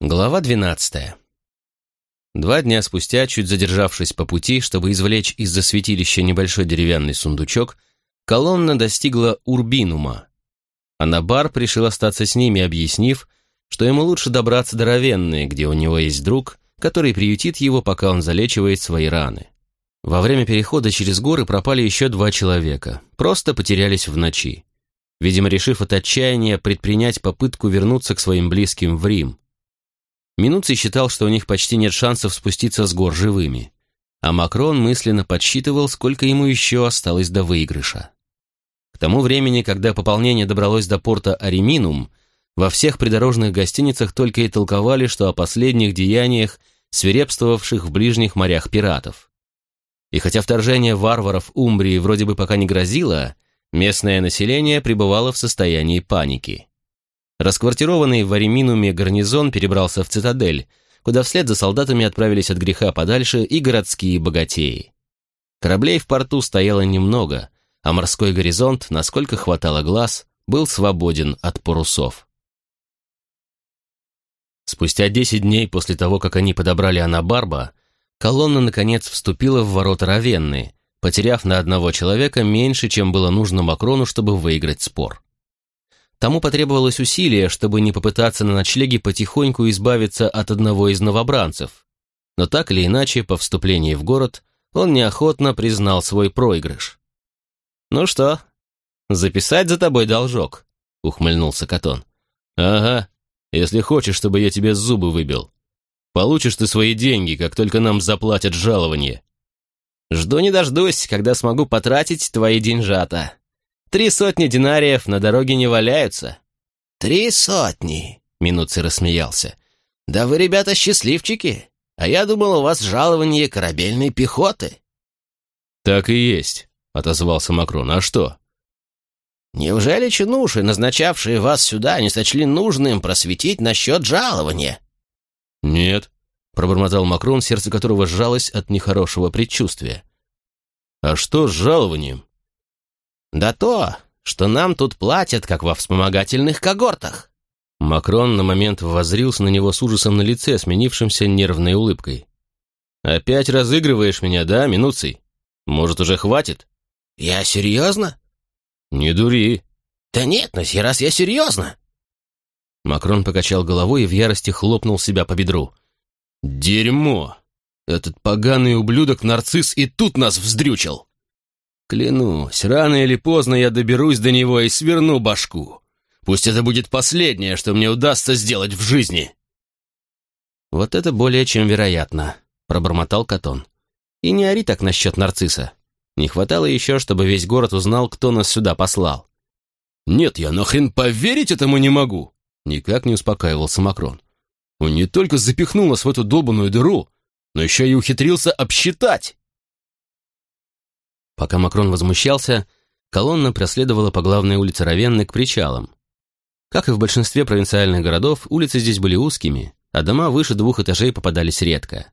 Глава 12. Два дня спустя, чуть задержавшись по пути, чтобы извлечь из-за святилища небольшой деревянный сундучок, колонна достигла Урбинума. Анабар пришел остаться с ними, объяснив, что ему лучше добраться до Равенны, где у него есть друг, который приютит его, пока он залечивает свои раны. Во время перехода через горы пропали еще два человека, просто потерялись в ночи. Видимо, решив от отчаяния предпринять попытку вернуться к своим близким в Рим. Минуций считал, что у них почти нет шансов спуститься с гор живыми, а Макрон мысленно подсчитывал, сколько ему еще осталось до выигрыша. К тому времени, когда пополнение добралось до порта Ареминум, во всех придорожных гостиницах только и толковали, что о последних деяниях свирепствовавших в ближних морях пиратов. И хотя вторжение варваров Умбрии вроде бы пока не грозило, местное население пребывало в состоянии паники. Расквартированный в Ареминуме гарнизон перебрался в цитадель, куда вслед за солдатами отправились от греха подальше и городские богатеи. Кораблей в порту стояло немного, а морской горизонт, насколько хватало глаз, был свободен от парусов. Спустя десять дней после того, как они подобрали Анабарба, колонна, наконец, вступила в ворота Равенны, потеряв на одного человека меньше, чем было нужно Макрону, чтобы выиграть спор. Тому потребовалось усилие, чтобы не попытаться на ночлеге потихоньку избавиться от одного из новобранцев. Но так или иначе, по вступлении в город, он неохотно признал свой проигрыш. «Ну что, записать за тобой должок?» — ухмыльнулся Катон. «Ага, если хочешь, чтобы я тебе зубы выбил. Получишь ты свои деньги, как только нам заплатят жалование». «Жду не дождусь, когда смогу потратить твои деньжата», Три сотни динариев на дороге не валяются». «Три сотни?» — Минуций рассмеялся. «Да вы, ребята, счастливчики. А я думал, у вас жалование корабельной пехоты». «Так и есть», — отозвался Макрон. «А что?» «Неужели чинуши, назначавшие вас сюда, не сочли нужным просветить насчет жалования?» «Нет», — пробормотал Макрон, сердце которого сжалось от нехорошего предчувствия. «А что с жалованием?» Да то, что нам тут платят, как во вспомогательных когортах. Макрон на момент воззрился на него с ужасом на лице, сменившимся нервной улыбкой. «Опять разыгрываешь меня, да, Минуций? Может, уже хватит?» «Я серьезно?» «Не дури». «Да нет, на сей раз я серьезно». Макрон покачал головой и в ярости хлопнул себя по бедру. «Дерьмо! Этот поганый ублюдок нарцисс и тут нас вздрючил!» Клянусь, рано или поздно я доберусь до него и сверну башку. Пусть это будет последнее, что мне удастся сделать в жизни. Вот это более чем вероятно, пробормотал Катон. И не ори так насчет нарцисса. Не хватало еще, чтобы весь город узнал, кто нас сюда послал. Нет, я нахрен поверить этому не могу. Никак не успокаивался Макрон. Он не только запихнул нас в эту долбанную дыру, но еще и ухитрился обсчитать. Пока Макрон возмущался, колонна проследовала по главной улице Равенны к причалам. Как и в большинстве провинциальных городов, улицы здесь были узкими, а дома выше двух этажей попадались редко.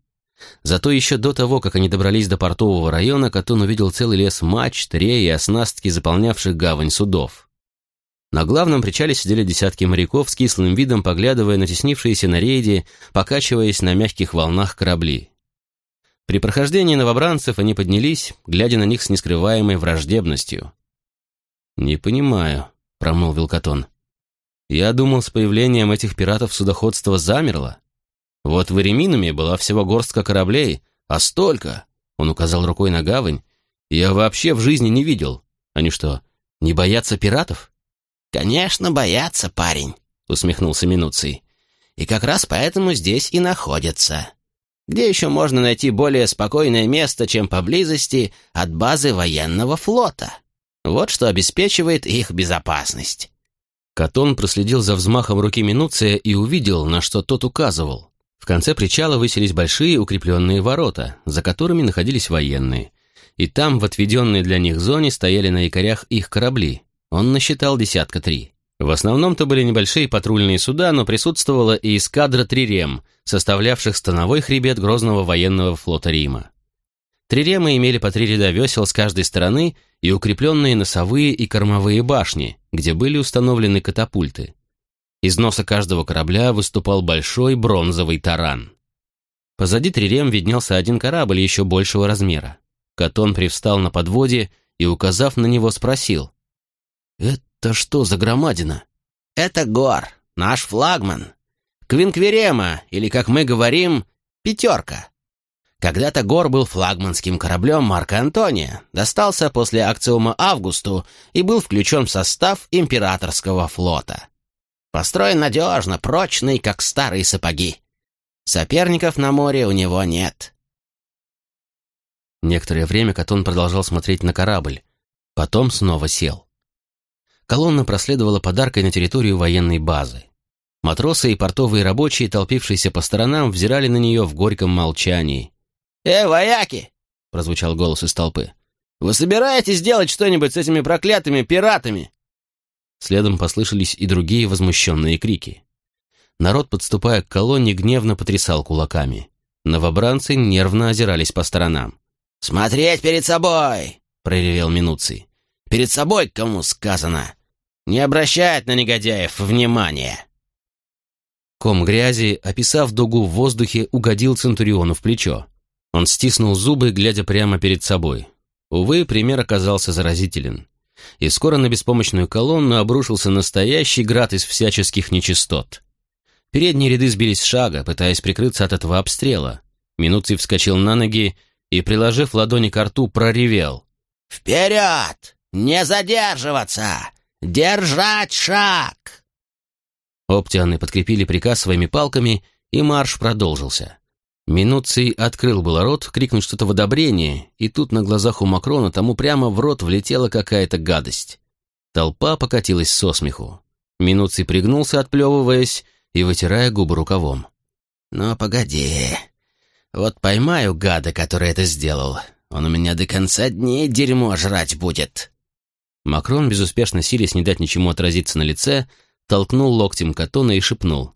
Зато еще до того, как они добрались до портового района, Катон увидел целый лес мачт, рей и оснастки, заполнявших гавань судов. На главном причале сидели десятки моряков с кислым видом, поглядывая на теснившиеся на рейде, покачиваясь на мягких волнах корабли. При прохождении новобранцев они поднялись, глядя на них с нескрываемой враждебностью. «Не понимаю», — промолвил Катон. «Я думал, с появлением этих пиратов судоходство замерло. Вот в Эреминуме была всего горстка кораблей, а столько!» — он указал рукой на гавань. «Я вообще в жизни не видел. Они что, не боятся пиратов?» «Конечно, боятся, парень», — усмехнулся Минуций. «И как раз поэтому здесь и находятся. Где еще можно найти более спокойное место, чем поблизости от базы военного флота? Вот что обеспечивает их безопасность. Катон проследил за взмахом руки Минуция и увидел, на что тот указывал. В конце причала высились большие укрепленные ворота, за которыми находились военные. И там, в отведенной для них зоне, стояли на якорях их корабли. Он насчитал десятка три. В основном то были небольшие патрульные суда, но присутствовала и эскадра трирем, составлявших становой хребет грозного военного флота Рима. Триремы имели по три ряда весел с каждой стороны и укрепленные носовые и кормовые башни, где были установлены катапульты. Из носа каждого корабля выступал большой бронзовый таран. Позади трирем виднелся один корабль еще большего размера. Катон привстал на подводе и, указав на него, спросил. «Это что за громадина?» «Это Гор, наш флагман. Квинквирема, или, как мы говорим, пятерка. Когда-то Гор был флагманским кораблем Марка Антония, достался после акциума Августу и был включен в состав императорского флота. Построен надежно, прочный, как старые сапоги. Соперников на море у него нет. Некоторое время Катон продолжал смотреть на корабль, потом снова сел. Колонна проследовала подаркой на территорию военной базы. Матросы и портовые рабочие, толпившиеся по сторонам, взирали на нее в горьком молчании, «Эй, вояки!» — прозвучал голос из толпы. «Вы собираетесь делать что-нибудь с этими проклятыми пиратами?» Следом послышались и другие возмущенные крики. Народ, подступая к колонне, гневно потрясал кулаками. Новобранцы нервно озирались по сторонам. «Смотреть перед собой!» — проревел Минуций. «Перед собой, кому сказано! Не обращать на негодяев внимания!» Ком грязи, описав дугу в воздухе, угодил Центуриону в плечо. Он стиснул зубы, глядя прямо перед собой. Увы, пример оказался заразителен. И скоро на беспомощную колонну обрушился настоящий град из всяческих нечистот. Передние ряды сбились с шага, пытаясь прикрыться от этого обстрела. Минуций вскочил на ноги и, приложив ладони к рту, проревел. «Вперед! Не задерживаться! Держать шаг!» Оптианы подкрепили приказ своими палками, и марш продолжился. Минуций открыл было рот, крикнуть что-то в одобрение, и тут на глазах у Макрона тому прямо в рот влетела какая-то гадость. Толпа покатилась со смеху. Минуций пригнулся, отплевываясь и вытирая губы рукавом. «Ну, погоди. Вот поймаю гада, который это сделал. Он у меня до конца дней дерьмо жрать будет». Макрон, безуспешно силясь не дать ничему отразиться на лице, толкнул локтем Катона и шепнул.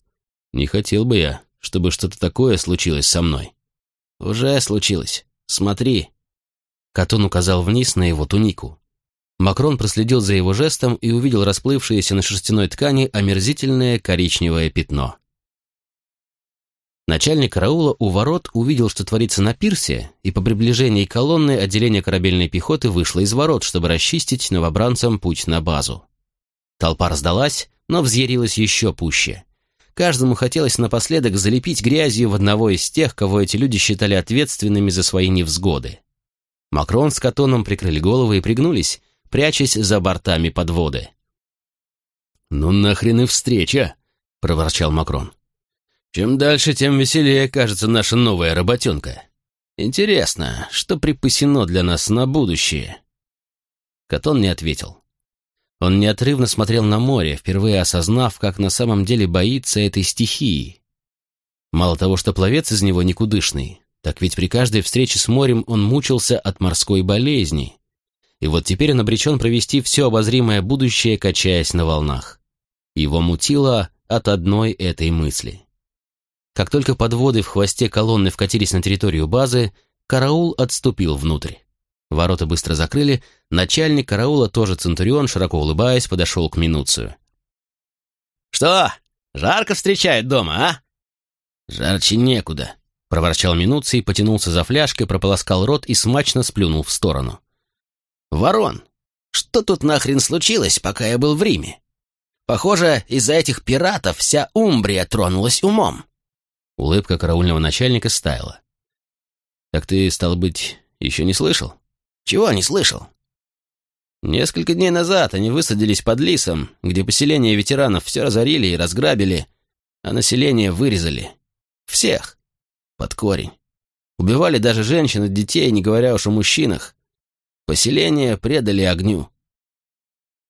«Не хотел бы я, чтобы что-то такое случилось со мной. Уже случилось. Смотри. Катон указал вниз на его тунику. Макрон проследил за его жестом и увидел расплывшееся на шерстяной ткани омерзительное коричневое пятно. Начальник караула у ворот увидел, что творится на пирсе, и по приближении колонны отделение корабельной пехоты вышло из ворот, чтобы расчистить новобранцам путь на базу. Толпа раздалась, но взъярилась еще пуще. Каждому хотелось напоследок залепить грязью в одного из тех, кого эти люди считали ответственными за свои невзгоды. Макрон с Катоном прикрыли головы и пригнулись, прячась за бортами подводы. «Ну нахрен и встреча!» — проворчал Макрон. «Чем дальше, тем веселее кажется наша новая работенка. Интересно, что припасено для нас на будущее?» Катон не ответил. Он неотрывно смотрел на море, впервые осознав, как на самом деле боится этой стихии. Мало того, что пловец из него никудышный, так ведь при каждой встрече с морем он мучился от морской болезни. И вот теперь он обречен провести все обозримое будущее, качаясь на волнах. Его мутило от одной этой мысли. Как только подводы в хвосте колонны вкатились на территорию базы, караул отступил внутрь. Ворота быстро закрыли, начальник караула, тоже Центурион, широко улыбаясь, подошел к Минуцию. «Что, жарко встречают дома, а?» «Жарче некуда», — проворчал Минуций, потянулся за фляжкой, прополоскал рот и смачно сплюнул в сторону. «Ворон, что тут нахрен случилось, пока я был в Риме? Похоже, из-за этих пиратов вся Умбрия тронулась умом». Улыбка караульного начальника стаяла. «Так ты, стал быть, еще не слышал?» Чего не слышал? Несколько дней назад они высадились под Лисом, где поселение ветеранов все разорили и разграбили, а население вырезали. Всех. Под корень. Убивали даже женщин и детей, не говоря уж о мужчинах. Поселение предали огню.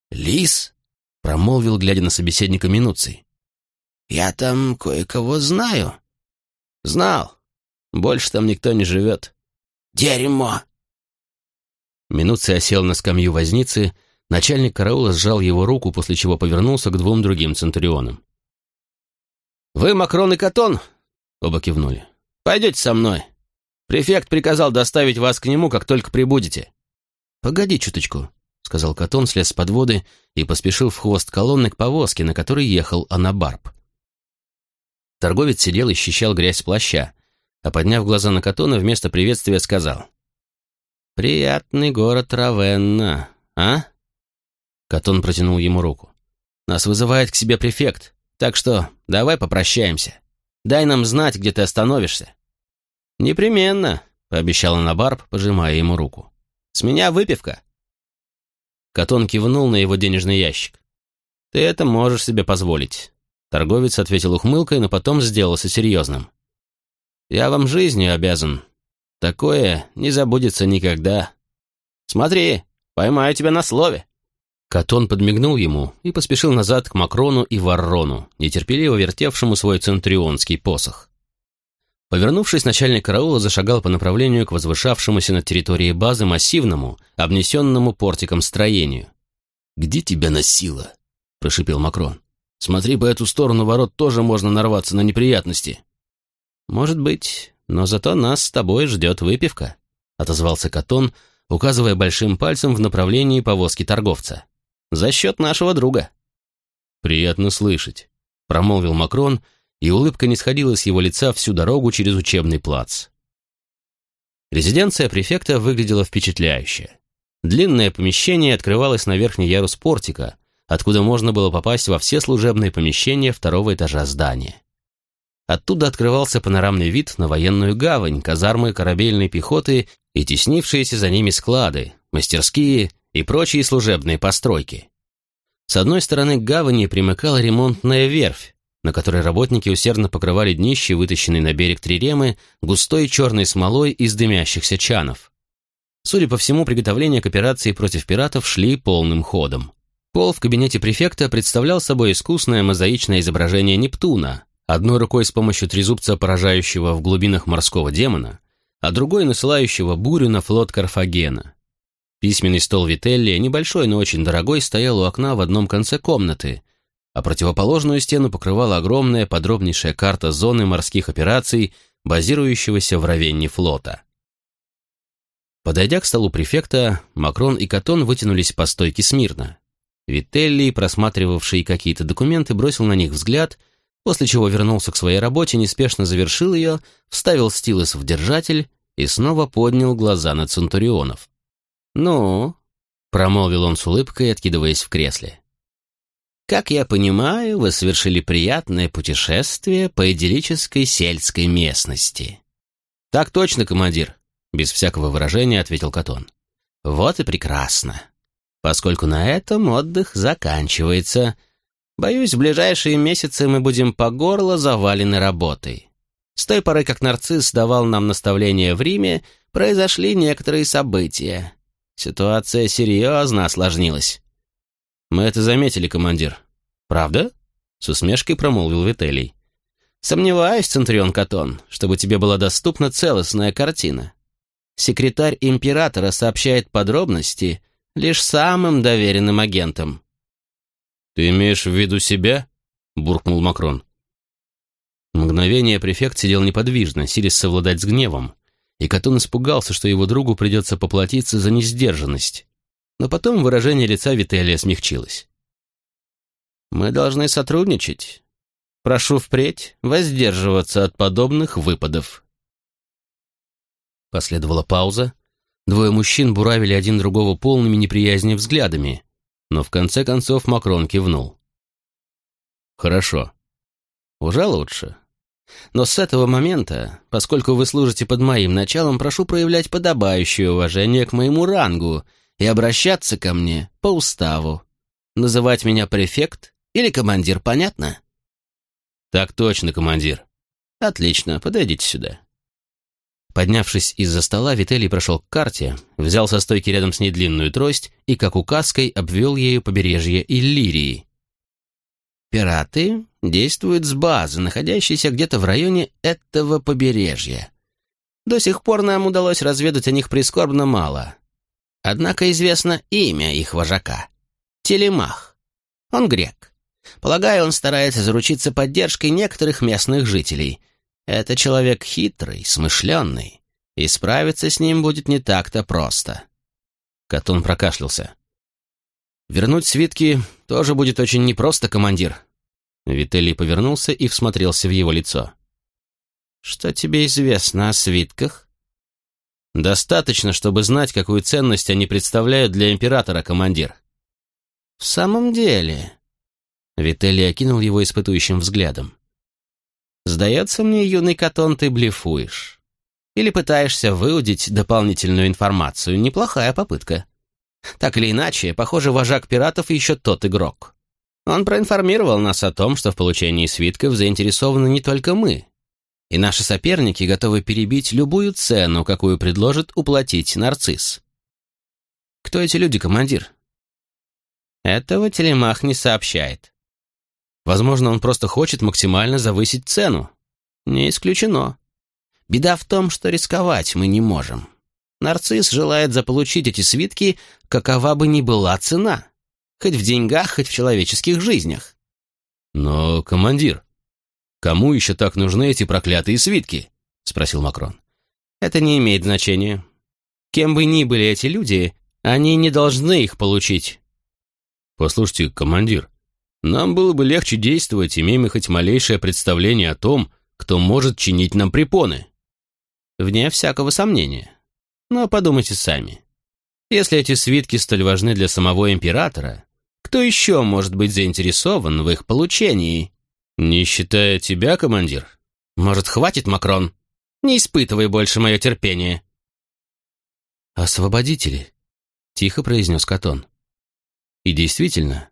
«Лис?» — промолвил, глядя на собеседника Минуций. «Я там кое-кого знаю». «Знал. Больше там никто не живет». «Дерьмо!» Минуций осел на скамью возницы, начальник караула сжал его руку, после чего повернулся к двум другим центурионам. «Вы Макрон и Катон?» — оба кивнули. «Пойдете со мной. Префект приказал доставить вас к нему, как только прибудете». «Погоди чуточку», — сказал Катон, слез с подводы и поспешил в хвост колонны к повозке, на которой ехал Анабарб. Торговец сидел и счищал грязь с плаща, а подняв глаза на Катона, вместо приветствия сказал. «Приятный город Равенна, а?» Катон протянул ему руку. «Нас вызывает к себе префект, так что давай попрощаемся. Дай нам знать, где ты остановишься». «Непременно», — пообещал Анабарб, пожимая ему руку. «С меня выпивка». Катон кивнул на его денежный ящик. «Ты это можешь себе позволить». Торговец ответил ухмылкой, но потом сделался серьезным. «Я вам жизнью обязан. Такое не забудется никогда. Смотри, поймаю тебя на слове». Катон подмигнул ему и поспешил назад к Макрону и Варрону, нетерпеливо вертевшему свой центрионский посох. Повернувшись, начальник караула зашагал по направлению к возвышавшемуся над территорией базы массивному, обнесенному портиком строению. «Где тебя носило?» — прошипел Макрон. «Смотри, по эту сторону ворот тоже можно нарваться на неприятности». «Может быть, но зато нас с тобой ждет выпивка», — отозвался Катон, указывая большим пальцем в направлении повозки торговца. «За счет нашего друга». «Приятно слышать», — промолвил Макрон, — и улыбка не сходила с его лица всю дорогу через учебный плац. Резиденция префекта выглядела впечатляюще. Длинное помещение открывалось на верхний ярус портика, откуда можно было попасть во все служебные помещения второго этажа здания. Оттуда открывался панорамный вид на военную гавань, казармы корабельной пехоты и теснившиеся за ними склады, мастерские и прочие служебные постройки. С одной стороны к гавани примыкала ремонтная верфь, на которой работники усердно покрывали днище, вытащенные на берег триремы, густой черной смолой из дымящихся чанов. Судя по всему, приготовления к операции против пиратов шли полным ходом. Пол в кабинете префекта представлял собой искусное мозаичное изображение Нептуна, одной рукой с помощью трезубца, поражающего в глубинах морского демона, а другой насылающего бурю на флот Карфагена. Письменный стол Вителли, небольшой, но очень дорогой, стоял у окна в одном конце комнаты, а противоположную стену покрывала огромная подробнейшая карта зоны морских операций, базирующегося в Равенне флота. Подойдя к столу префекта, Макрон и Катон вытянулись по стойке смирно. Вителли, просматривавший какие-то документы, бросил на них взгляд, после чего вернулся к своей работе, неспешно завершил ее, вставил стилус в держатель и снова поднял глаза на Центурионов. «Ну?» — промолвил он с улыбкой, откидываясь в кресле. Как я понимаю, вы совершили приятное путешествие по идиллической сельской местности. Так точно, командир, без всякого выражения ответил Катон. Вот и прекрасно. Поскольку на этом отдых заканчивается, боюсь, в ближайшие месяцы мы будем по горло завалены работой. С той поры, как нарцисс давал нам наставления в Риме, произошли некоторые события. Ситуация серьезно осложнилась. «Мы это заметили, командир». «Правда?» — с усмешкой промолвил Вителий. «Сомневаюсь, Центурион Катон, чтобы тебе была доступна целостная картина. Секретарь императора сообщает подробности лишь самым доверенным агентам». «Ты имеешь в виду себя?» — буркнул Макрон. Мгновение префект сидел неподвижно, силясь совладать с гневом, и Катон испугался, что его другу придется поплатиться за несдержанность но потом выражение лица Вителия смягчилось. «Мы должны сотрудничать. Прошу впредь воздерживаться от подобных выпадов». Последовала пауза. Двое мужчин буравили один другого полными неприязни взглядами, но в конце концов Макрон кивнул. «Хорошо. Уже лучше. Но с этого момента, поскольку вы служите под моим началом, прошу проявлять подобающее уважение к моему рангу и обращаться ко мне по уставу. Называть меня префект или командир, понятно? Так точно, командир. Отлично, подойдите сюда. Поднявшись из-за стола, Вителий прошел к карте, взял со стойки рядом с ней длинную трость и, как указкой, обвел ею побережье Иллирии. Пираты действуют с базы, находящейся где-то в районе этого побережья. До сих пор нам удалось разведать о них прискорбно мало. Однако известно имя их вожака — Телемах. Он грек. Полагаю, он старается заручиться поддержкой некоторых местных жителей. Это человек хитрый, смышленный, и справиться с ним будет не так-то просто. Катун прокашлялся. Вернуть свитки тоже будет очень непросто, командир. Вителли повернулся и всмотрелся в его лицо. Что тебе известно о свитках? Достаточно, чтобы знать, какую ценность они представляют для императора, командир. В самом деле... Вителли окинул его испытующим взглядом. «Сдается мне, юный Катон, ты блефуешь. Или пытаешься выудить дополнительную информацию. Неплохая попытка. Так или иначе, похоже, вожак пиратов еще тот игрок. Он проинформировал нас о том, что в получении свитков заинтересованы не только мы. И наши соперники готовы перебить любую цену, какую предложит уплатить нарцисс. Кто эти люди, командир? Этого Телемах не сообщает. Возможно, он просто хочет максимально завысить цену. Не исключено. Беда в том, что рисковать мы не можем. Нарцисс желает заполучить эти свитки, какова бы ни была цена. Хоть в деньгах, хоть в человеческих жизнях. Но, командир, кому еще так нужны эти проклятые свитки? Спросил Макрон. Это не имеет значения. Кем бы ни были эти люди, они не должны их получить. Послушайте, командир, нам было бы легче действовать, имея мы хоть малейшее представление о том, кто может чинить нам препоны. Вне всякого сомнения. Но подумайте сами. Если эти свитки столь важны для самого императора, кто еще может быть заинтересован в их получении? Не считая тебя, командир? Может, хватит, Макрон? Не испытывай больше мое терпение. «Освободители», — тихо произнес Катон. И действительно,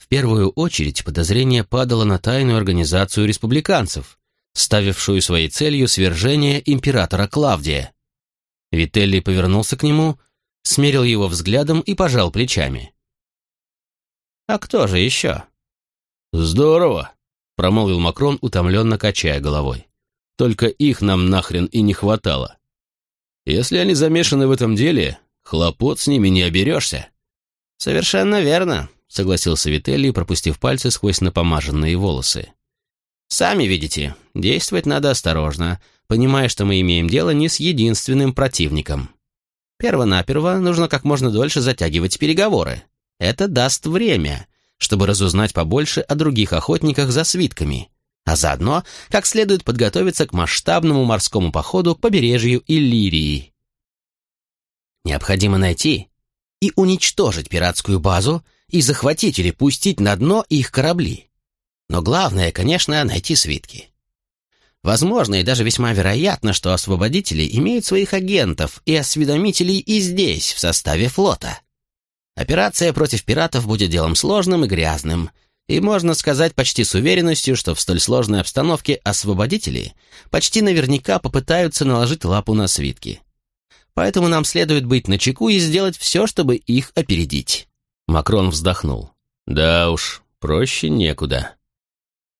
в первую очередь подозрение падало на тайную организацию республиканцев, ставившую своей целью свержение императора Клавдия. Вителли повернулся к нему, смерил его взглядом и пожал плечами. «А кто же еще?» «Здорово», — промолвил Макрон, утомленно качая головой. «Только их нам нахрен и не хватало. Если они замешаны в этом деле, хлопот с ними не оберешься». «Совершенно верно», — согласился Вителли, пропустив пальцы сквозь напомаженные волосы. «Сами видите, действовать надо осторожно, понимая, что мы имеем дело не с единственным противником. Первонаперво нужно как можно дольше затягивать переговоры. Это даст время, чтобы разузнать побольше о других охотниках за свитками, а заодно как следует подготовиться к масштабному морскому походу к побережью Иллирии. Необходимо найти и уничтожить пиратскую базу и захватить или пустить на дно их корабли. Но главное, конечно, найти свитки. Возможно и даже весьма вероятно, что освободители имеют своих агентов и осведомителей и здесь, в составе флота. Операция против пиратов будет делом сложным и грязным, и можно сказать почти с уверенностью, что в столь сложной обстановке освободители почти наверняка попытаются наложить лапу на свитки. Поэтому нам следует быть начеку и сделать все, чтобы их опередить». Макрон вздохнул. «Да уж, проще некуда».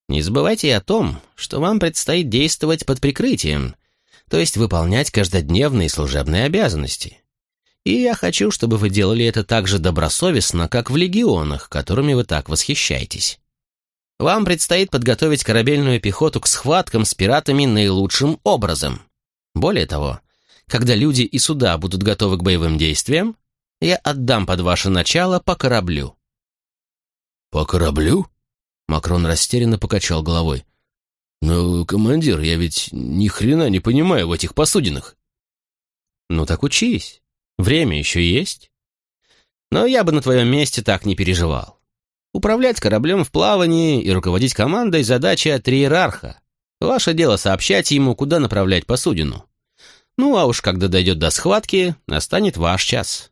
Не забывайте и о том, что вам предстоит действовать под прикрытием, то есть выполнять каждодневные служебные обязанности. И я хочу, чтобы вы делали это так же добросовестно, как в легионах, которыми вы так восхищаетесь. Вам предстоит подготовить корабельную пехоту к схваткам с пиратами наилучшим образом. Более того, когда люди и суда будут готовы к боевым действиям, я отдам под ваше начало по кораблю». «По кораблю?» Макрон растерянно покачал головой. «Но, командир, я ведь ни хрена не понимаю в этих посудинах». «Ну так учись. Время еще есть. Но я бы на твоем месте так не переживал. Управлять кораблем в плавании и руководить командой – задача триерарха. Ваше дело сообщать ему, куда направлять посудину. Ну а уж когда дойдет до схватки, настанет ваш час».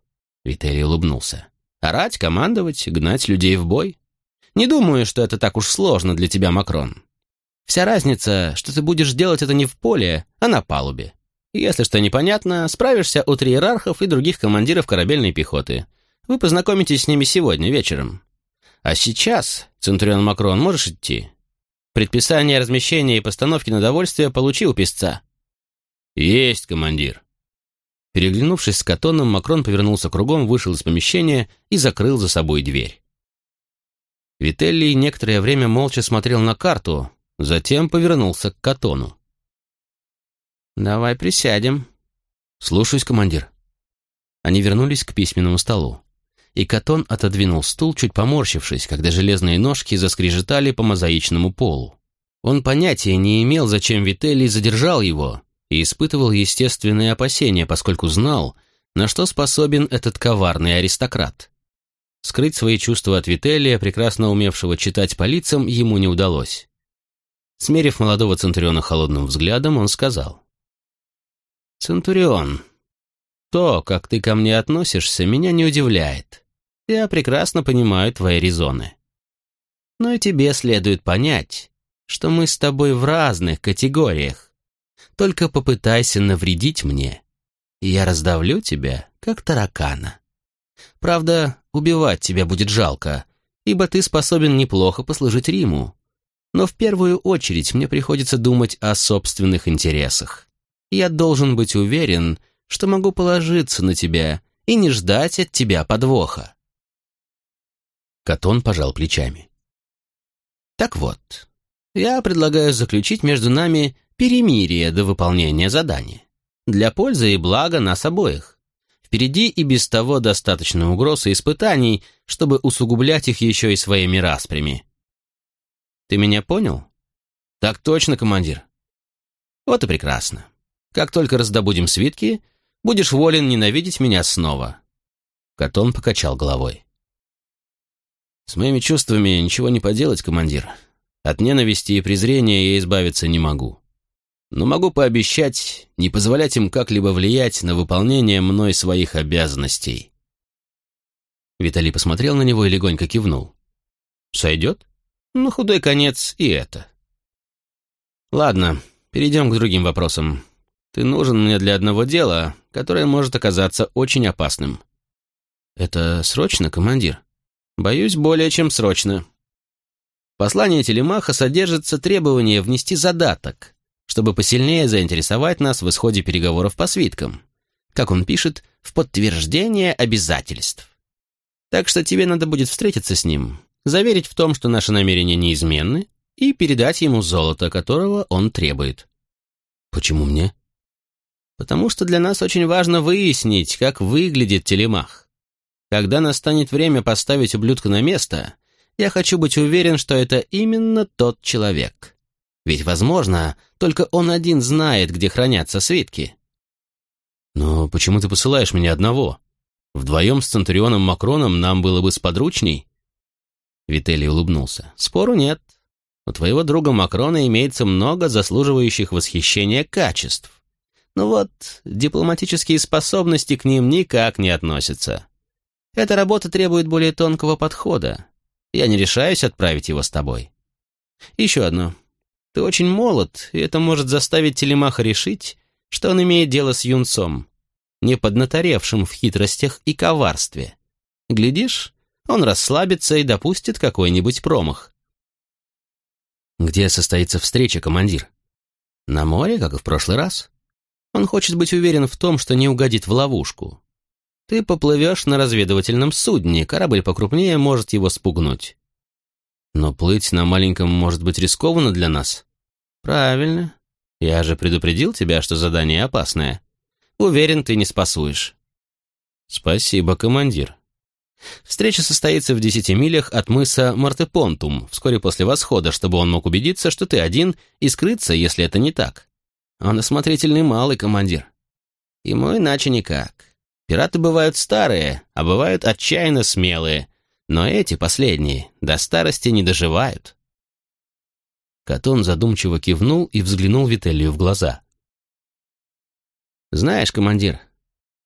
Виталий улыбнулся. «Орать, командовать, гнать людей в бой. Не думаю, что это так уж сложно для тебя, Макрон. Вся разница, что ты будешь делать это не в поле, а на палубе. Если что непонятно, справишься у триерархов и других командиров корабельной пехоты. Вы познакомитесь с ними сегодня вечером. А сейчас, Центурион Макрон, можешь идти? Предписание размещения и постановки на довольствие получи у писца. Есть, командир. Переглянувшись с Катоном, Макрон повернулся кругом, вышел из помещения и закрыл за собой дверь. Вителли некоторое время молча смотрел на карту, затем повернулся к Катону. «Давай присядем». «Слушаюсь, командир». Они вернулись к письменному столу. и Катон отодвинул стул, чуть поморщившись, когда железные ножки заскрежетали по мозаичному полу. Он понятия не имел, зачем Вителий задержал его, и испытывал естественные опасения, поскольку знал, на что способен этот коварный аристократ. Скрыть свои чувства от Вителия, прекрасно умевшего читать по лицам, ему не удалось. Смерив молодого Центуриона холодным взглядом, он сказал. «Центурион, то, как ты ко мне относишься, меня не удивляет. Я прекрасно понимаю твои резоны. Но и тебе следует понять, что мы с тобой в разных категориях. Только попытайся навредить мне, и я раздавлю тебя, как таракана. Правда, убивать тебя будет жалко, ибо ты способен неплохо послужить Риму. Но в первую очередь мне приходится думать о собственных интересах. Я должен быть уверен, что могу положиться на тебя и не ждать от тебя подвоха. Катон пожал плечами. Так вот, я предлагаю заключить между нами перемирие до выполнения задания. Для пользы и блага нас обоих. Впереди и без того достаточно угроз и испытаний, чтобы усугублять их еще и своими распрями. Ты меня понял? Так точно, командир. Вот и прекрасно. Как только раздобудем свитки, будешь волен ненавидеть меня снова». Катон покачал головой. «С моими чувствами ничего не поделать, командир. От ненависти и презрения я избавиться не могу. Но могу пообещать не позволять им как-либо влиять на выполнение мной своих обязанностей». Виталий посмотрел на него и легонько кивнул. «Сойдет? Ну, худой конец и это». «Ладно, перейдем к другим вопросам. Ты нужен мне для одного дела, которое может оказаться очень опасным». «Это срочно, командир?» «Боюсь, более чем срочно». В послании Телемаха содержится требование внести задаток, чтобы посильнее заинтересовать нас в исходе переговоров по свиткам. Как он пишет, в подтверждение обязательств. Так что тебе надо будет встретиться с ним, заверить в том, что наши намерения неизменны, и передать ему золото, которого он требует. Почему мне? потому что для нас очень важно выяснить, как выглядит телемах. Когда настанет время поставить ублюдка на место, я хочу быть уверен, что это именно тот человек. Ведь, возможно, только он один знает, где хранятся свитки. Но почему ты посылаешь меня одного? Вдвоем с Центурионом Макроном нам было бы сподручней. Вителий улыбнулся. Спору нет. У твоего друга Макрона имеется много заслуживающих восхищения качеств. Но вот дипломатические способности к ним никак не относятся. Эта работа требует более тонкого подхода. Я не решаюсь отправить его с тобой. Еще одно. Ты очень молод, и это может заставить Телемаха решить, что он имеет дело с юнцом, не поднаторевшим в хитростях и коварстве. Глядишь, он расслабится и допустит какой-нибудь промах. Где состоится встреча, командир? На море, как и в прошлый раз. Он хочет быть уверен в том, что не угодит в ловушку. Ты поплывешь на разведывательном судне, корабль покрупнее может его спугнуть. Но плыть на маленьком может быть рискованно для нас. Правильно. Я же предупредил тебя, что задание опасное. Уверен, ты не спасуешь. Спасибо, командир. Встреча состоится в десяти милях от мыса Мартепонтум, вскоре после восхода, чтобы он мог убедиться, что ты один, и скрыться, если это не так. Он осмотрительный малый командир. Ему иначе никак. Пираты бывают старые, а бывают отчаянно смелые, но эти последние до старости не доживают. Катон задумчиво кивнул и взглянул Вителлию в глаза. «Знаешь, командир,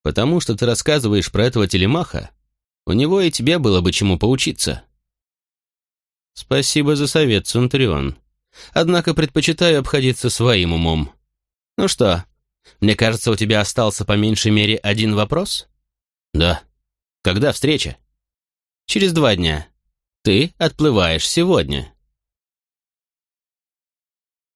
потому что ты рассказываешь про этого телемаха, у него и тебе было бы чему поучиться». «Спасибо за совет, Центурион. Однако предпочитаю обходиться своим умом. Ну что, мне кажется, у тебя остался по меньшей мере один вопрос? Да. Когда встреча? Через два дня. Ты отплываешь сегодня.